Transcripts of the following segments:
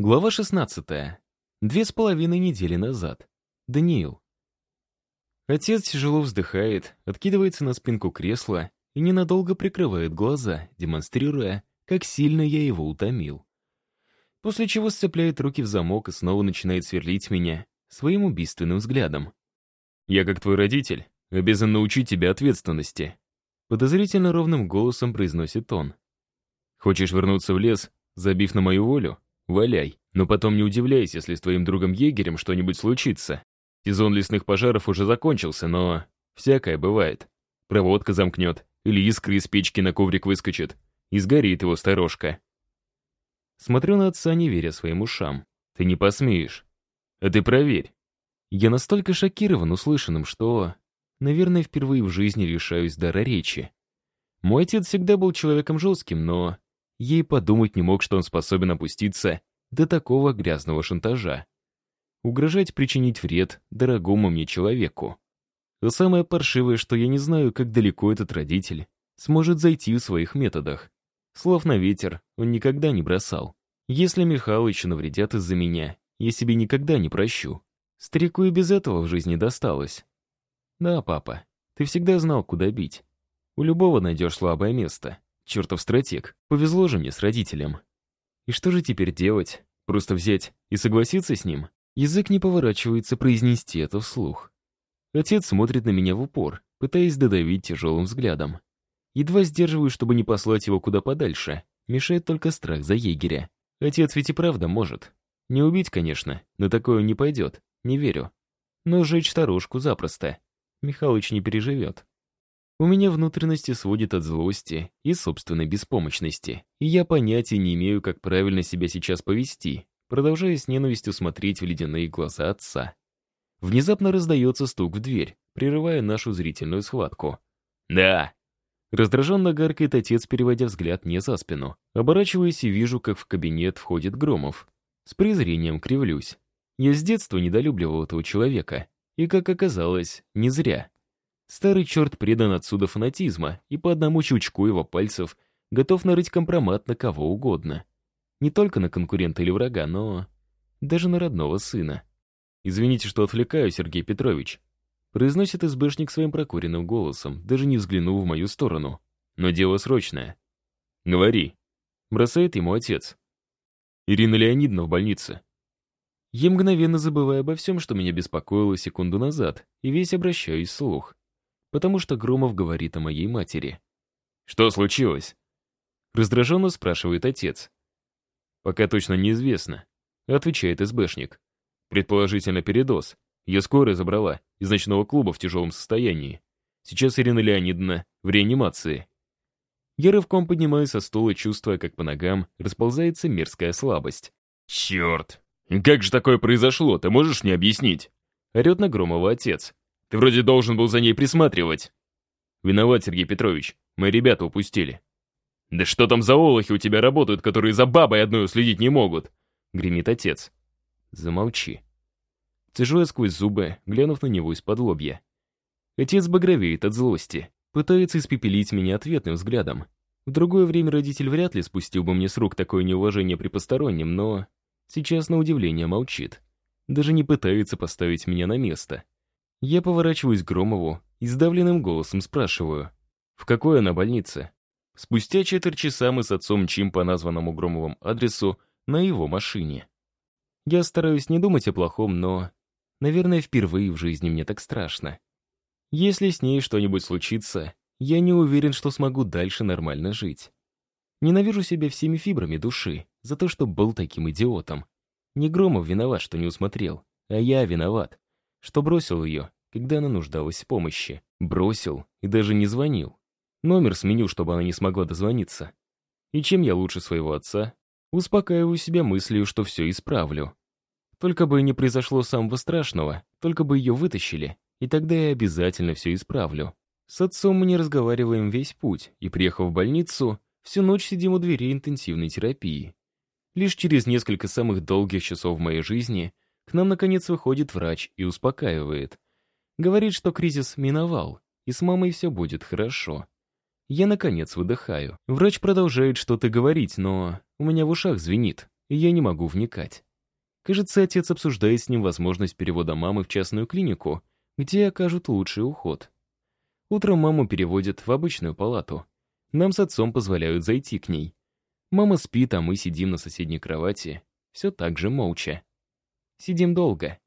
Глава 16. Две с половиной недели назад. Даниил. Отец тяжело вздыхает, откидывается на спинку кресла и ненадолго прикрывает глаза, демонстрируя, как сильно я его утомил. После чего сцепляет руки в замок и снова начинает сверлить меня своим убийственным взглядом. «Я, как твой родитель, обязан научить тебя ответственности», подозрительно ровным голосом произносит он. «Хочешь вернуться в лес, забив на мою волю?» Валяй, но потом не удивляйся, если с твоим другом-егерем что-нибудь случится. Сезон лесных пожаров уже закончился, но всякое бывает. Проводка замкнет, или искры из печки на коврик выскочит, и сгорит его сторожка. Смотрю на отца, не веря своим ушам. Ты не посмеешь. А ты проверь. Я настолько шокирован услышанным, что, наверное, впервые в жизни решаюсь дара речи. Мой отец всегда был человеком жестким, но Ей подумать не мог, что он способен опуститься до такого грязного шантажа. Угрожать причинить вред дорогому мне человеку. А самое паршивое, что я не знаю, как далеко этот родитель сможет зайти в своих методах. Слов на ветер он никогда не бросал. Если Михалычу навредят из-за меня, я себе никогда не прощу. Старику и без этого в жизни досталось. Да, папа, ты всегда знал, куда бить. У любого найдешь слабое место. Чертов стратег. Повезло же мне с родителем. И что же теперь делать? Просто взять и согласиться с ним? Язык не поворачивается произнести это вслух. Отец смотрит на меня в упор, пытаясь додавить тяжелым взглядом. Едва сдерживаю, чтобы не послать его куда подальше. Мешает только страх за егеря. Отец ведь и правда может. Не убить, конечно, но такое не пойдет. Не верю. Но сжечь старушку запросто. Михалыч не переживет. У меня внутренности сводит от злости и собственной беспомощности, и я понятия не имею, как правильно себя сейчас повести, продолжая с ненавистью смотреть в ледяные глаза отца. Внезапно раздается стук в дверь, прерывая нашу зрительную схватку. «Да!» Раздраженно гаркает отец, переводя взгляд мне за спину. Оборачиваюсь и вижу, как в кабинет входит Громов. С презрением кривлюсь. Я с детства недолюбливал этого человека. И, как оказалось, не зря. Старый черт предан отсюда фанатизма и по одному чучку его пальцев готов нарыть компромат на кого угодно. Не только на конкурента или врага, но даже на родного сына. «Извините, что отвлекаю, Сергей Петрович», произносит СБшник своим прокуренным голосом, даже не взглянув в мою сторону. «Но дело срочное». «Говори», — бросает ему отец. «Ирина Леонидовна в больнице». Я мгновенно забываю обо всем, что меня беспокоило секунду назад, и весь обращаюсь вслух потому что Громов говорит о моей матери. «Что случилось?» Раздраженно спрашивает отец. «Пока точно неизвестно», — отвечает СБшник. «Предположительно, передоз. Ее скорая забрала из ночного клуба в тяжелом состоянии. Сейчас Ирина Леонидовна в реанимации». Я рывком поднимаюсь со стула, чувствуя, как по ногам расползается мерзкая слабость. «Черт! Как же такое произошло, ты можешь мне объяснить?» Орет на Громова отец. Ты вроде должен был за ней присматривать. Виноват, Сергей Петрович. Мои ребята упустили. Да что там за олухи у тебя работают, которые за бабой одной уследить не могут? Гремит отец. Замолчи. Цежу я сквозь зубы, глянув на него из-под лобья. Отец багровеет от злости, пытается испепелить меня ответным взглядом. В другое время родитель вряд ли спустил бы мне с рук такое неуважение при постороннем, но сейчас, на удивление, молчит. Даже не пытается поставить меня на место. Я поворачиваюсь к Громову и сдавленным голосом спрашиваю, в какой она больнице? Спустя четверть часа мы с отцом мчим по названному Громовым адресу на его машине. Я стараюсь не думать о плохом, но, наверное, впервые в жизни мне так страшно. Если с ней что-нибудь случится, я не уверен, что смогу дальше нормально жить. Ненавижу себя всеми фибрами души за то, что был таким идиотом. Не Громов виноват, что не усмотрел, а я виноват что бросил ее, когда она нуждалась в помощи. Бросил и даже не звонил. Номер сменю, чтобы она не смогла дозвониться. И чем я лучше своего отца? Успокаиваю себя мыслью, что все исправлю. Только бы не произошло самого страшного, только бы ее вытащили, и тогда я обязательно все исправлю. С отцом мы не разговариваем весь путь, и, приехав в больницу, всю ночь сидим у дверей интенсивной терапии. Лишь через несколько самых долгих часов в моей жизни к нам, наконец, выходит врач и успокаивает. Говорит, что кризис миновал, и с мамой все будет хорошо. Я, наконец, выдыхаю. Врач продолжает что-то говорить, но у меня в ушах звенит. и я не могу вникать. Кажется, отец обсуждает с ним возможность перевода мамы в частную клинику, где окажут лучший уход. Утром маму переводят в обычную палату. Нам с отцом позволяют зайти к ней. Мама спит, а мы сидим на соседней кровати. Все так же молча. Сидим долго.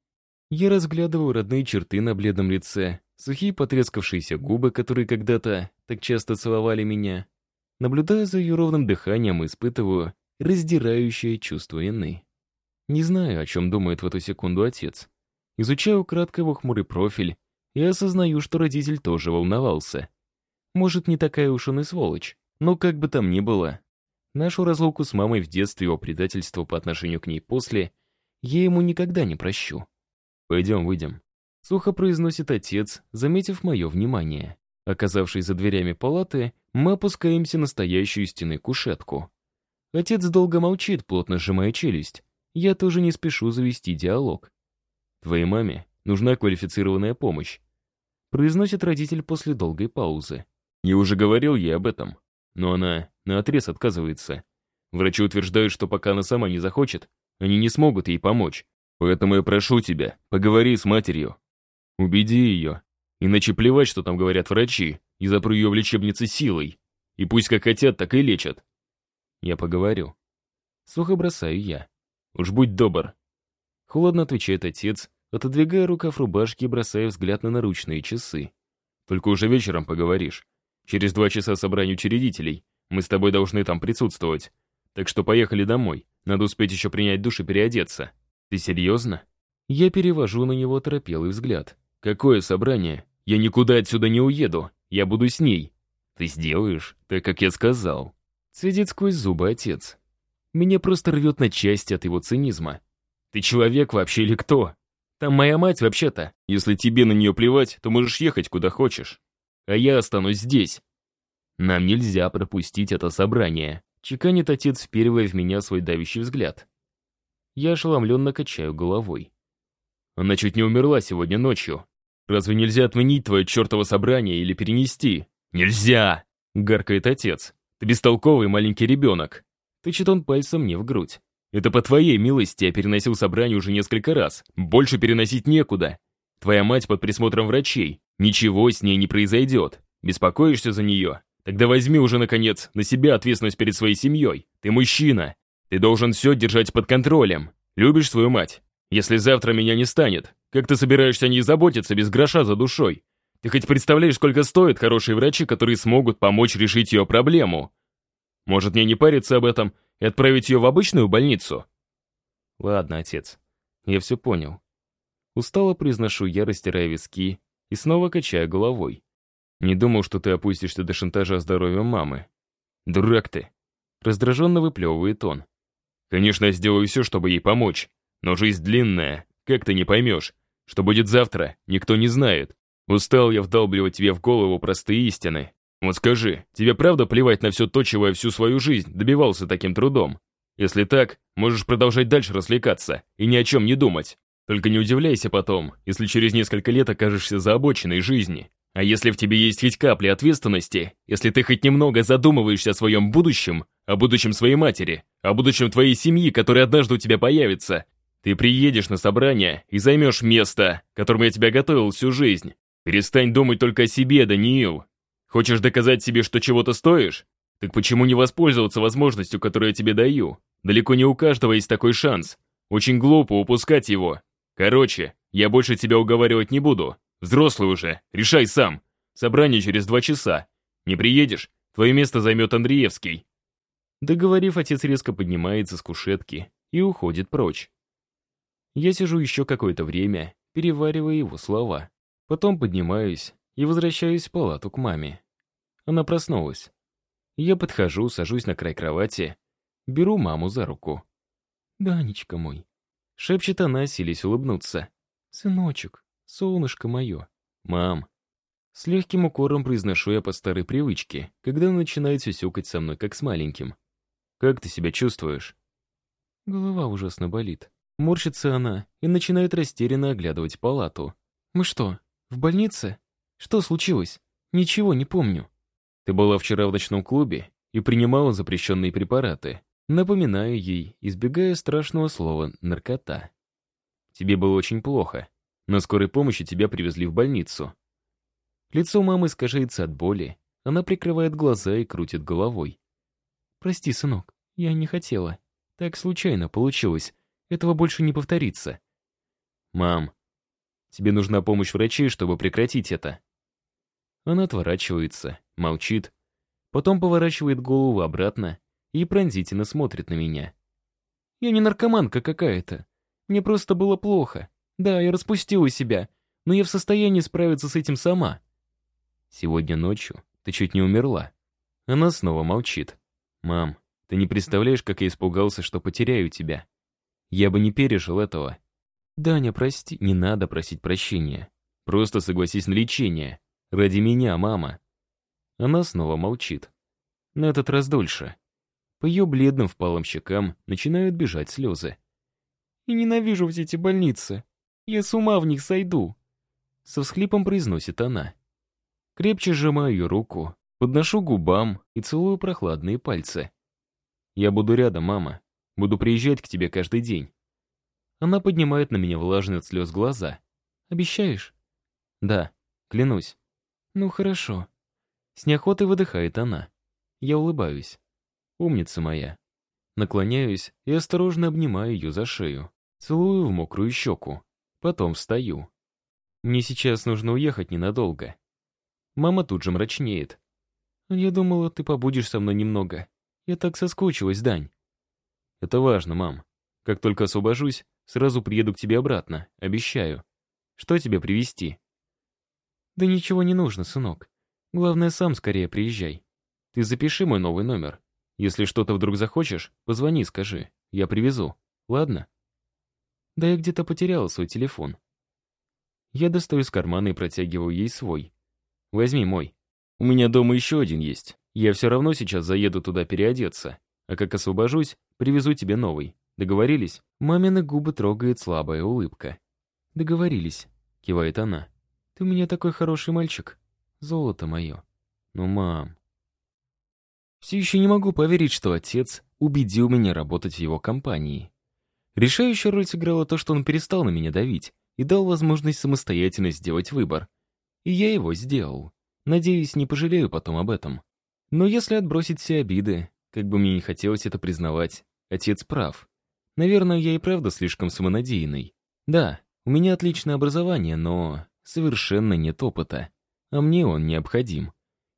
Я разглядываю родные черты на бледном лице, сухие потрескавшиеся губы, которые когда-то так часто целовали меня. Наблюдаю за ее ровным дыханием испытываю раздирающее чувство вины. Не знаю, о чем думает в эту секунду отец. Изучаю кратко его хмурый профиль и осознаю, что родитель тоже волновался. Может, не такая уж он и сволочь, но как бы там ни было, нашу разлуку с мамой в детстве его предательство по отношению к ней после я ему никогда не прощу. «Пойдем, выйдем», — сухо произносит отец, заметив мое внимание. Оказавшись за дверями палаты, мы опускаемся на стоящую стены кушетку. Отец долго молчит, плотно сжимая челюсть. Я тоже не спешу завести диалог. «Твоей маме нужна квалифицированная помощь», — произносит родитель после долгой паузы. «Я уже говорил ей об этом, но она наотрез отказывается. Врачи утверждают, что пока она сама не захочет, они не смогут ей помочь. Поэтому я прошу тебя, поговори с матерью. Убеди ее. Иначе плевать, что там говорят врачи, и запру ее в лечебнице силой. И пусть как хотят, так и лечат. Я поговорю. Сухо бросаю я. Уж будь добр. Холодно отвечает отец, отодвигая рукав рубашки и бросая взгляд на наручные часы. Только уже вечером поговоришь. Через два часа собрание учредителей. Мы с тобой должны там присутствовать. Так что поехали домой. Надо успеть еще принять душ и переодеться. «Ты серьезно?» Я перевожу на него торопелый взгляд. «Какое собрание? Я никуда отсюда не уеду. Я буду с ней. Ты сделаешь, так как я сказал». Цедит сквозь зубы отец. Меня просто рвет на части от его цинизма. «Ты человек вообще или кто? Там моя мать вообще-то. Если тебе на нее плевать, то можешь ехать куда хочешь. А я останусь здесь. Нам нельзя пропустить это собрание», чеканит отец, впервые в меня свой давящий взгляд. Я ошеломленно качаю головой. Она чуть не умерла сегодня ночью. Разве нельзя отменить твое чертово собрание или перенести? Нельзя! Гаркает отец. Ты бестолковый маленький ребенок. Тычет он пальцем мне в грудь. Это по твоей милости я переносил собрание уже несколько раз. Больше переносить некуда. Твоя мать под присмотром врачей. Ничего с ней не произойдет. Беспокоишься за нее? Тогда возьми уже, наконец, на себя ответственность перед своей семьей. Ты мужчина. Ты должен все держать под контролем. Любишь свою мать? Если завтра меня не станет, как ты собираешься о ней заботиться без гроша за душой? Ты хоть представляешь, сколько стоят хорошие врачи, которые смогут помочь решить ее проблему? Может, мне не париться об этом и отправить ее в обычную больницу? Ладно, отец, я все понял. Устало произношу я, растирая виски и снова качая головой. Не думал, что ты опустишься до шантажа здоровья мамы. Дурак ты. Раздраженно выплевывает он. Конечно, я сделаю все, чтобы ей помочь. Но жизнь длинная, как ты не поймешь. Что будет завтра, никто не знает. Устал я вдалбливать тебе в голову простые истины. Вот скажи, тебе правда плевать на все то, чего я всю свою жизнь добивался таким трудом? Если так, можешь продолжать дальше развлекаться и ни о чем не думать. Только не удивляйся потом, если через несколько лет окажешься за обочиной жизни. А если в тебе есть хоть капли ответственности, если ты хоть немного задумываешься о своем будущем, о будущем своей матери, о будущем твоей семьи, которая однажды у тебя появится, ты приедешь на собрание и займешь место, которому я тебя готовил всю жизнь. Перестань думать только о себе, Даниил. Хочешь доказать себе, что чего-то стоишь? Так почему не воспользоваться возможностью, которую я тебе даю? Далеко не у каждого есть такой шанс. Очень глупо упускать его. Короче, я больше тебя уговаривать не буду. Взрослый уже, решай сам. Собрание через два часа. Не приедешь, твое место займет Андреевский». Договорив, отец резко поднимается с кушетки и уходит прочь. Я сижу еще какое-то время, переваривая его слова. Потом поднимаюсь и возвращаюсь в палату к маме. Она проснулась. Я подхожу, сажусь на край кровати, беру маму за руку. «Данечка мой», — шепчет она, силясь улыбнуться. «Сыночек, Солнышко мое. Мам. С легким укором произношу я по старой привычке, когда он начинает сюсюкать со мной, как с маленьким. Как ты себя чувствуешь? Голова ужасно болит. Морщится она и начинает растерянно оглядывать палату. Мы что, в больнице? Что случилось? Ничего не помню. Ты была вчера в ночном клубе и принимала запрещенные препараты. Напоминаю ей, избегая страшного слова «наркота». Тебе было очень плохо. На скорой помощи тебя привезли в больницу. Лицо мамы скажется от боли. Она прикрывает глаза и крутит головой. «Прости, сынок, я не хотела. Так случайно получилось. Этого больше не повторится». «Мам, тебе нужна помощь врачей, чтобы прекратить это». Она отворачивается, молчит, потом поворачивает голову обратно и пронзительно смотрит на меня. «Я не наркоманка какая-то. Мне просто было плохо. Да, я распустила себя, но я в состоянии справиться с этим сама». «Сегодня ночью ты чуть не умерла». Она снова молчит. «Мам, ты не представляешь, как я испугался, что потеряю тебя. Я бы не пережил этого». «Даня, прости, не надо просить прощения. Просто согласись на лечение. Ради меня, мама». Она снова молчит. На этот раз дольше. По ее бледным впалым щекам начинают бежать слезы. «И ненавижу все эти больницы. Я с ума в них сойду!» Со всхлипом произносит она. Крепче сжимаю ее руку, подношу губам и целую прохладные пальцы. «Я буду рядом, мама. Буду приезжать к тебе каждый день». Она поднимает на меня влажные от слез глаза. «Обещаешь?» «Да, клянусь». «Ну, хорошо». С неохотой выдыхает она. Я улыбаюсь. Умница моя. Наклоняюсь и осторожно обнимаю ее за шею. Целую в мокрую щеку. Потом встаю. Мне сейчас нужно уехать ненадолго. Мама тут же мрачнеет. «Я думала, ты побудешь со мной немного. Я так соскучилась, Дань». «Это важно, мам. Как только освобожусь, сразу приеду к тебе обратно, обещаю. Что тебе привезти?» «Да ничего не нужно, сынок. Главное, сам скорее приезжай. Ты запиши мой новый номер. Если что-то вдруг захочешь, позвони, скажи. Я привезу. Ладно? Да я где-то потеряла свой телефон. Я достаю из кармана и протягиваю ей свой. Возьми мой. У меня дома еще один есть. Я все равно сейчас заеду туда переодеться. А как освобожусь, привезу тебе новый. Договорились? Мамины губы трогает слабая улыбка. Договорились, кивает она. Ты у меня такой хороший мальчик. Золото мое. Ну, мам, все еще не могу поверить, что отец убедил меня работать в его компании. Решающую роль сыграло то, что он перестал на меня давить и дал возможность самостоятельно сделать выбор. И я его сделал. Надеюсь, не пожалею потом об этом. Но если отбросить все обиды, как бы мне не хотелось это признавать, отец прав. Наверное, я и правда слишком самонадеянный. Да, у меня отличное образование, но совершенно нет опыта. А мне он необходим.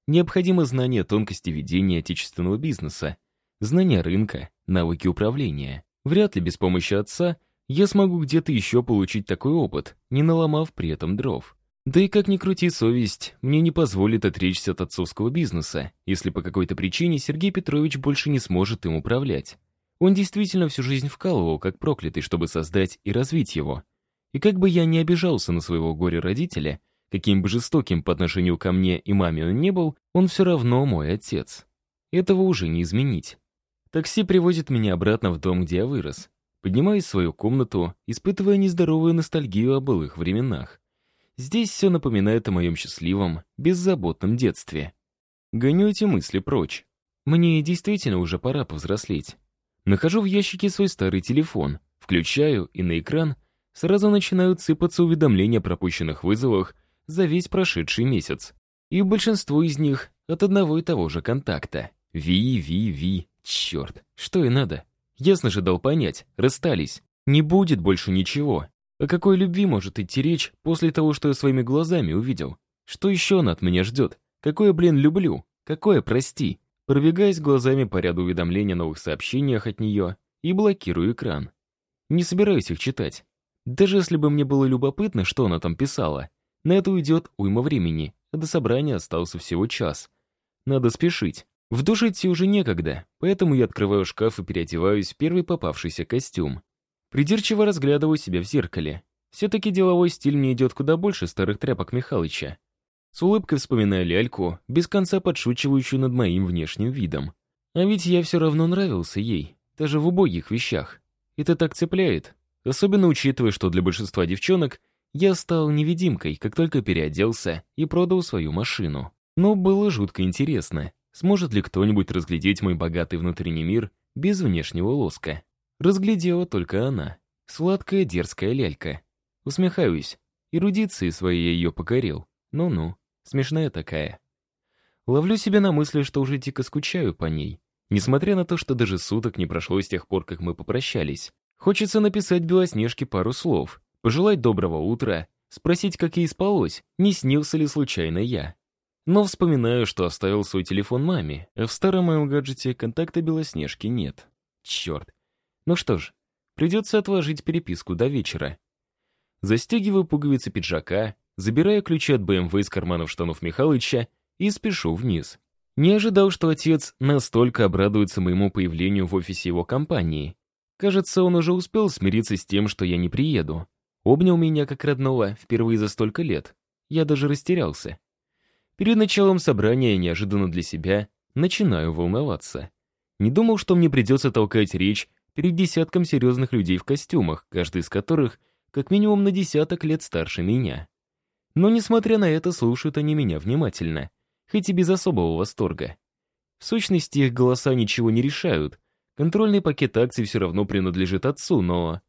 Необходимо знание тонкости ведения отечественного бизнеса, знание рынка, навыки управления. Вряд ли без помощи отца я смогу где-то еще получить такой опыт, не наломав при этом дров. Да и как ни крути совесть, мне не позволит отречься от отцовского бизнеса, если по какой-то причине Сергей Петрович больше не сможет им управлять. Он действительно всю жизнь вкалывал, как проклятый, чтобы создать и развить его. И как бы я ни обижался на своего горе-родителя, Каким бы жестоким по отношению ко мне и маме он не был, он все равно мой отец. Этого уже не изменить. Такси привозит меня обратно в дом, где я вырос. Поднимаюсь в свою комнату, испытывая нездоровую ностальгию о былых временах. Здесь все напоминает о моем счастливом, беззаботном детстве. Гоню эти мысли прочь. Мне действительно уже пора повзрослеть. Нахожу в ящике свой старый телефон, включаю, и на экран сразу начинают сыпаться уведомления о пропущенных вызовах за весь прошедший месяц. И большинство из них от одного и того же контакта. Ви, ви, ви. Черт, что и надо. Ясно же дал понять, расстались. Не будет больше ничего. О какой любви может идти речь после того, что я своими глазами увидел? Что еще она от меня ждет? Какое, блин, люблю? Какое, прости? Пробегаясь глазами по ряду уведомлений о новых сообщениях от нее и блокирую экран. Не собираюсь их читать. Даже если бы мне было любопытно, что она там писала, на это уйдет уйма времени, а до собрания остался всего час. Надо спешить. В душ идти уже некогда, поэтому я открываю шкаф и переодеваюсь в первый попавшийся костюм. Придирчиво разглядываю себя в зеркале. Все-таки деловой стиль мне идет куда больше старых тряпок Михалыча. С улыбкой вспоминаю ляльку, без конца подшучивающую над моим внешним видом. А ведь я все равно нравился ей, даже в убогих вещах. Это так цепляет, особенно учитывая, что для большинства девчонок — я стал невидимкой, как только переоделся и продал свою машину. Но было жутко интересно, сможет ли кто-нибудь разглядеть мой богатый внутренний мир без внешнего лоска. Разглядела только она. Сладкая дерзкая лялька. Усмехаюсь. Эрудиции своей я ее покорил. Ну-ну, смешная такая. Ловлю себя на мысли, что уже дико скучаю по ней. Несмотря на то, что даже суток не прошло с тех пор, как мы попрощались. Хочется написать Белоснежке пару слов, пожелать доброго утра, спросить, как ей спалось, не снился ли случайно я. Но вспоминаю, что оставил свой телефон маме, в старом моем гаджете контакта Белоснежки нет. Черт. Ну что ж, придется отложить переписку до вечера. Застегиваю пуговицы пиджака, забираю ключи от БМВ из карманов штанов Михалыча и спешу вниз. Не ожидал, что отец настолько обрадуется моему появлению в офисе его компании. Кажется, он уже успел смириться с тем, что я не приеду. Обнял меня как родного впервые за столько лет. Я даже растерялся. Перед началом собрания, неожиданно для себя, начинаю волноваться. Не думал, что мне придется толкать речь перед десятком серьезных людей в костюмах, каждый из которых как минимум на десяток лет старше меня. Но, несмотря на это, слушают они меня внимательно, хоть и без особого восторга. В сущности, их голоса ничего не решают. Контрольный пакет акций все равно принадлежит отцу, но...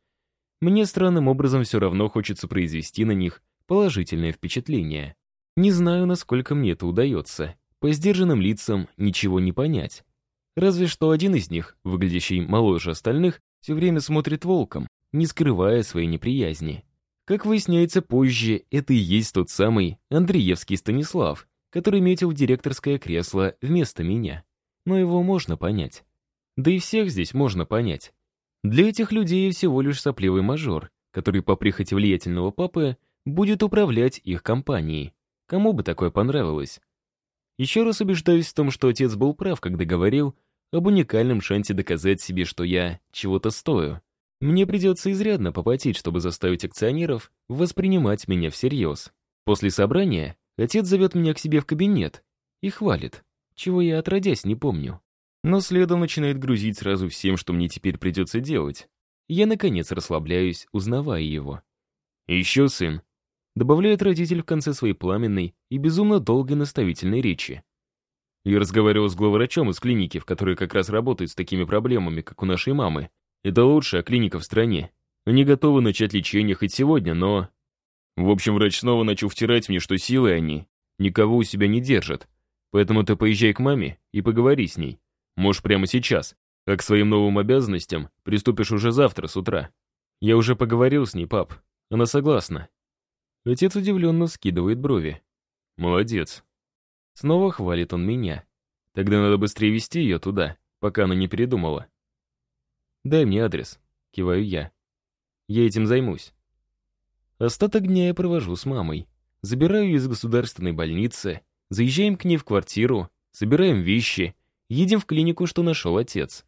Мне странным образом все равно хочется произвести на них положительное впечатление. Не знаю, насколько мне это удается. По сдержанным лицам ничего не понять. Разве что один из них, выглядящий моложе остальных, все время смотрит волком, не скрывая своей неприязни. Как выясняется позже, это и есть тот самый Андреевский Станислав, который метил директорское кресло вместо меня. Но его можно понять. Да и всех здесь можно понять. Для этих людей всего лишь сопливый мажор, который по прихоти влиятельного папы будет управлять их компанией. Кому бы такое понравилось? Еще раз убеждаюсь в том, что отец был прав, когда говорил об уникальном шансе доказать себе, что я чего-то стою. Мне придется изрядно попотеть, чтобы заставить акционеров воспринимать меня всерьез. После собрания отец зовет меня к себе в кабинет и хвалит, чего я отродясь не помню. Но следом начинает грузить сразу всем, что мне теперь придется делать. Я, наконец, расслабляюсь, узнавая его. еще, сын, добавляет родитель в конце своей пламенной и безумно долгой наставительной речи. Я разговаривал с главврачом из клиники, в которой как раз работают с такими проблемами, как у нашей мамы. Это лучшая клиника в стране. Они готовы начать лечение хоть сегодня, но... В общем, врач снова начал втирать мне, что силы они никого у себя не держат. Поэтому ты поезжай к маме и поговори с ней. Можешь прямо сейчас. А к своим новым обязанностям приступишь уже завтра с утра. Я уже поговорил с ней, пап. Она согласна. Отец удивленно скидывает брови. «Молодец». Снова хвалит он меня. Тогда надо быстрее вести ее туда, пока она не передумала. «Дай мне адрес», — киваю я. «Я этим займусь». Остаток дня я провожу с мамой. Забираю ее из государственной больницы, заезжаем к ней в квартиру, собираем вещи, едем в клинику, что нашел отец.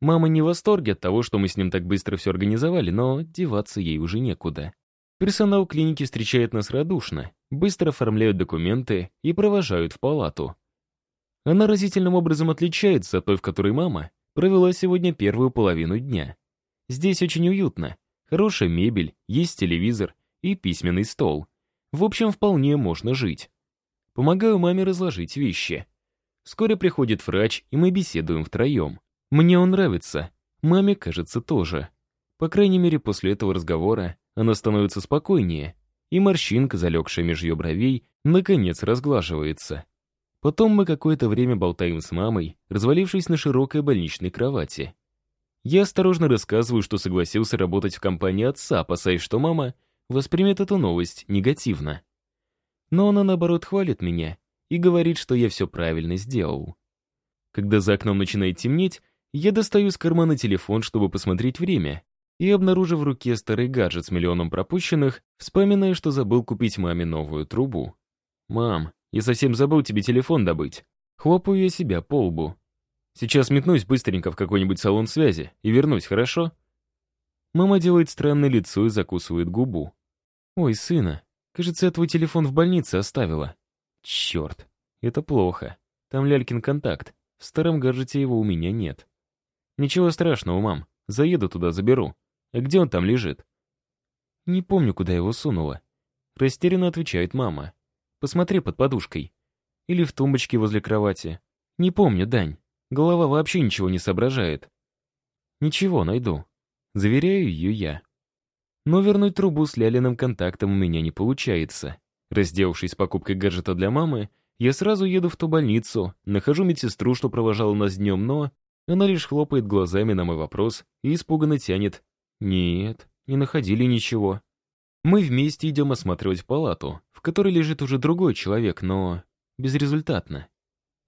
Мама не в восторге от того, что мы с ним так быстро все организовали, но деваться ей уже некуда. Персонал клиники встречает нас радушно, быстро оформляют документы и провожают в палату. Она разительным образом отличается от той, в которой мама провела сегодня первую половину дня. Здесь очень уютно. Хорошая мебель, есть телевизор и письменный стол. В общем, вполне можно жить. Помогаю маме разложить вещи. Вскоре приходит врач, и мы беседуем втроем. Мне он нравится. Маме, кажется, тоже. По крайней мере, после этого разговора она становится спокойнее, и морщинка, залегшая меж ее бровей, наконец разглаживается. Потом мы какое-то время болтаем с мамой, развалившись на широкой больничной кровати. Я осторожно рассказываю, что согласился работать в компании отца, опасаясь, что мама воспримет эту новость негативно. Но она, наоборот, хвалит меня и говорит, что я все правильно сделал. Когда за окном начинает темнеть, я достаю из кармана телефон, чтобы посмотреть время, и, обнаружив в руке старый гаджет с миллионом пропущенных, вспоминаю, что забыл купить маме новую трубу. «Мам, я совсем забыл тебе телефон добыть». Хлопаю я себя по лбу. «Сейчас метнусь быстренько в какой-нибудь салон связи и вернусь, хорошо?» Мама делает странное лицо и закусывает губу. «Ой, сына, кажется, я твой телефон в больнице оставила». «Черт, это плохо. Там Лялькин контакт. В старом гаджете его у меня нет». «Ничего страшного, мам. Заеду туда, заберу. А где он там лежит?» «Не помню, куда его сунула». Растерянно отвечает мама. «Посмотри под подушкой. Или в тумбочке возле кровати. Не помню, Дань. Голова вообще ничего не соображает. Ничего, найду. Заверяю ее я. Но вернуть трубу с Лялиным контактом у меня не получается. Разделавшись покупкой гаджета для мамы, я сразу еду в ту больницу, нахожу медсестру, что провожала нас днем, но она лишь хлопает глазами на мой вопрос и испуганно тянет. Нет, не находили ничего. Мы вместе идем осматривать палату, в которой лежит уже другой человек, но безрезультатно.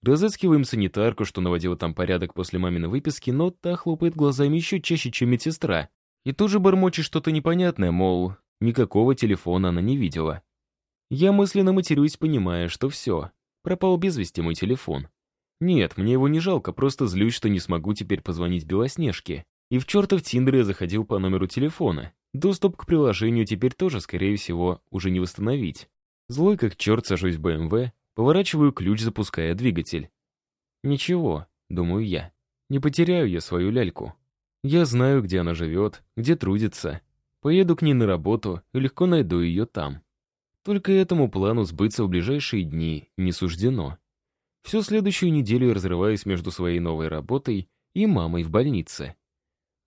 Разыскиваем санитарку, что наводила там порядок после маминой выписки, но та хлопает глазами еще чаще, чем медсестра. И тоже бормочет что-то непонятное, мол, никакого телефона она не видела. Я мысленно матерюсь, понимая, что все, пропал без вести мой телефон. Нет, мне его не жалко, просто злюсь, что не смогу теперь позвонить Белоснежке. И в чертов Тиндер я заходил по номеру телефона. Доступ к приложению теперь тоже, скорее всего, уже не восстановить. Злой как черт сажусь в БМВ, поворачиваю ключ, запуская двигатель. Ничего, думаю я. Не потеряю я свою ляльку. Я знаю, где она живет, где трудится. Поеду к ней на работу и легко найду ее там. Только этому плану сбыться в ближайшие дни не суждено. Всю следующую неделю я разрываюсь между своей новой работой и мамой в больнице.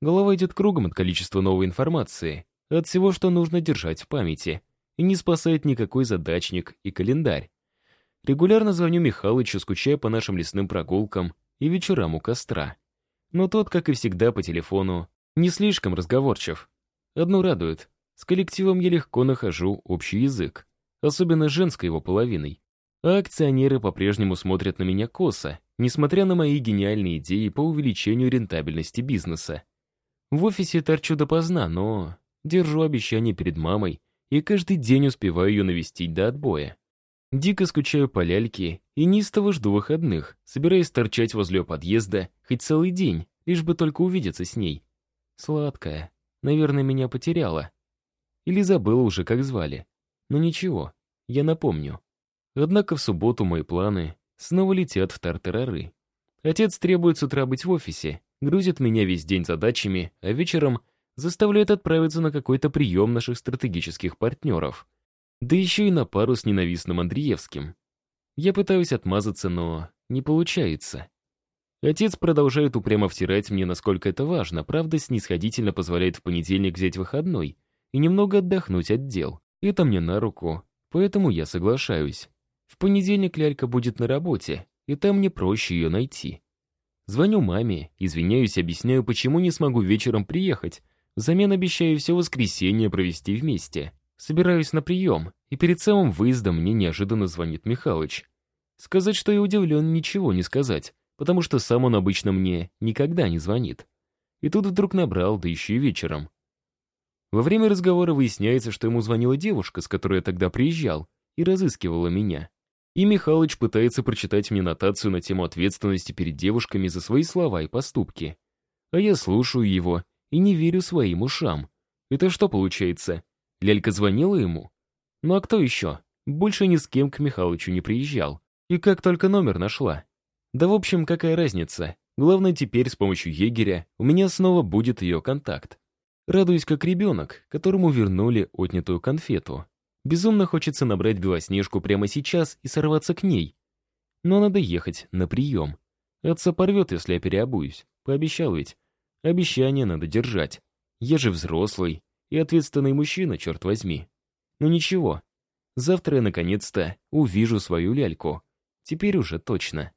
Голова идет кругом от количества новой информации, от всего, что нужно держать в памяти, и не спасает никакой задачник и календарь. Регулярно звоню Михалычу, скучая по нашим лесным прогулкам и вечерам у костра. Но тот, как и всегда по телефону, не слишком разговорчив. Одно радует. С коллективом я легко нахожу общий язык, особенно женской его половиной. А акционеры по-прежнему смотрят на меня косо, несмотря на мои гениальные идеи по увеличению рентабельности бизнеса. В офисе торчу допоздна, но держу обещание перед мамой и каждый день успеваю ее навестить до отбоя. Дико скучаю по ляльке и неистово жду выходных, собираясь торчать возле подъезда хоть целый день, лишь бы только увидеться с ней. Сладкая. Наверное, меня потеряла. Или забыла уже, как звали. Но ничего, я напомню. Однако в субботу мои планы снова летят в тартарары. Отец требует с утра быть в офисе, грузит меня весь день задачами, а вечером заставляет отправиться на какой-то прием наших стратегических партнеров. Да еще и на пару с ненавистным Андреевским. Я пытаюсь отмазаться, но не получается. Отец продолжает упрямо втирать мне, насколько это важно, правда, снисходительно позволяет в понедельник взять выходной и немного отдохнуть от дел. Это мне на руку, поэтому я соглашаюсь. В понедельник лялька будет на работе, и там мне проще ее найти. Звоню маме, извиняюсь, объясняю, почему не смогу вечером приехать, взамен обещаю все воскресенье провести вместе. Собираюсь на прием, и перед самым выездом мне неожиданно звонит Михалыч. Сказать, что я удивлен, ничего не сказать, потому что сам он обычно мне никогда не звонит. И тут вдруг набрал, да еще и вечером. Во время разговора выясняется, что ему звонила девушка, с которой я тогда приезжал, и разыскивала меня. И Михалыч пытается прочитать мне нотацию на тему ответственности перед девушками за свои слова и поступки. А я слушаю его и не верю своим ушам. Это что получается? Лялька звонила ему? Ну а кто еще? Больше ни с кем к Михалычу не приезжал. И как только номер нашла. Да в общем, какая разница? Главное, теперь с помощью егеря у меня снова будет ее контакт. Радуюсь как ребенок, которому вернули отнятую конфету. Безумно хочется набрать Белоснежку прямо сейчас и сорваться к ней. Но надо ехать на прием. Отца порвет, если я переобуюсь. Пообещал ведь. Обещание надо держать. Я же взрослый, и ответственный мужчина, черт возьми. Но ничего, завтра я наконец-то увижу свою ляльку. Теперь уже точно.